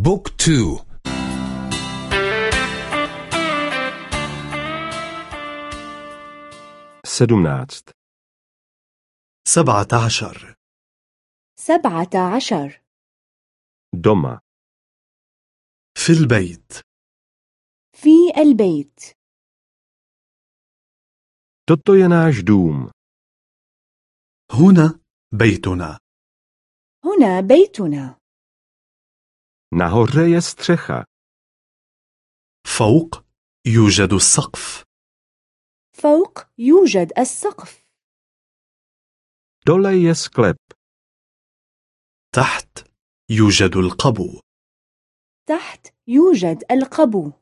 بوك تو. sedmnáct, سبعة عشر. سبعة عشر. doma, في البيت. في البيت. toto je náš dům. هنا بيتنا. هنا بيتنا. Nahoře je střecha. فوق يوجد السقف فوق يوجد السقف Dole je sklep. تحت يوجد القبو تحت يوجد القبو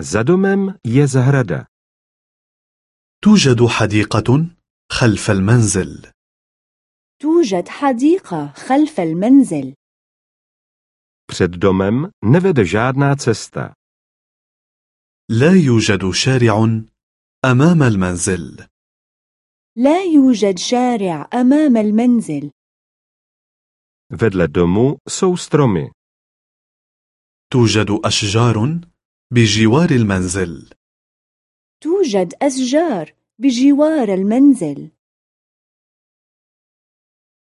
Za domem je zahrada. توجد حديقة خلف المنزل توجد حديقة خلف المنزل. Před domem nevede žádná cesta. لا يوجد شارع أمام المنزل. لا يوجد شارع أمام المنزل. Vedle domu jsou stromy. توجد أشجار بجوار المنزل. توجد أشجار بجوار المنزل.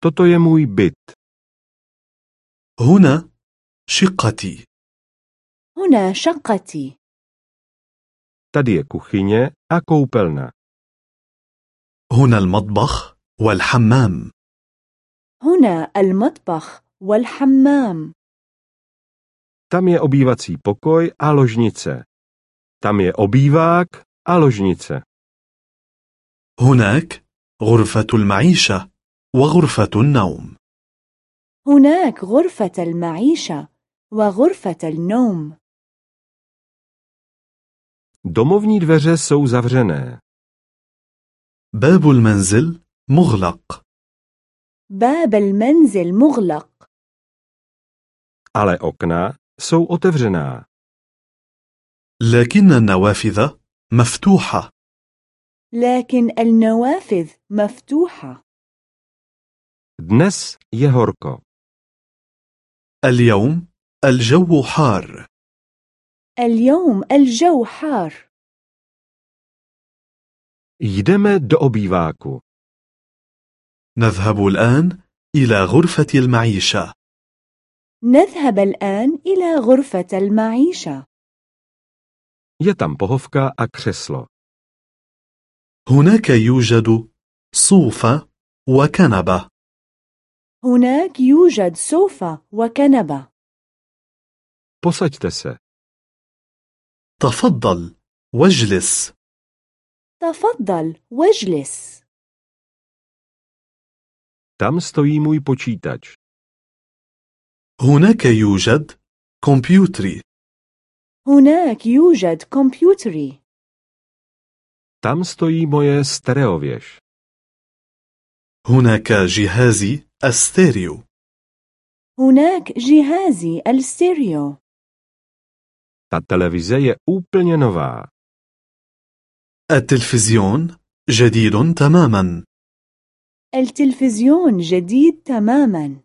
Toto je můj byt. هنا شقتي هنا شقتي Tady je kuchyně a koupelna. هنا المطبخ والحمام هنا المطبخ والحمام Tam je obývací pokoj a ložnice. Tam je obývák a ložnice. هناك غرفة المعيشة وغرفة النوم. هناك غرفة المعيشة وغرفة النوم. Domovní dveře jsou zavřené. باب المنزل مغلق. باب المنزل مغلق. Ale okna jsou otevřená. لكن النوافذ مفتوحة. لكن النوافذ مفتوحة. Dnes je horko. اليوم الجو حار اليوم الجو حار Jdeme do obýváku. نذهب الآن إلى غرفة المعيشة نذهب الآن إلى غرفة المعيشة Je tam pohovka a křeslo. هناك يوجد صوفة وكنبة هناك يوجد سوفة وكنبة Posaďte se. تفضل واجلس تفضل واجلس Tam stojí můj počítač. هناك يوجد كمبيوتري هناك يوجد كمبيوتري Tam stojí moje stereověž. هناك جهازي الستيريو. هناك جهازي الستيريو. Ta televize je nová. التلفزيون جديد تماما. التلفزيون جديد تماما.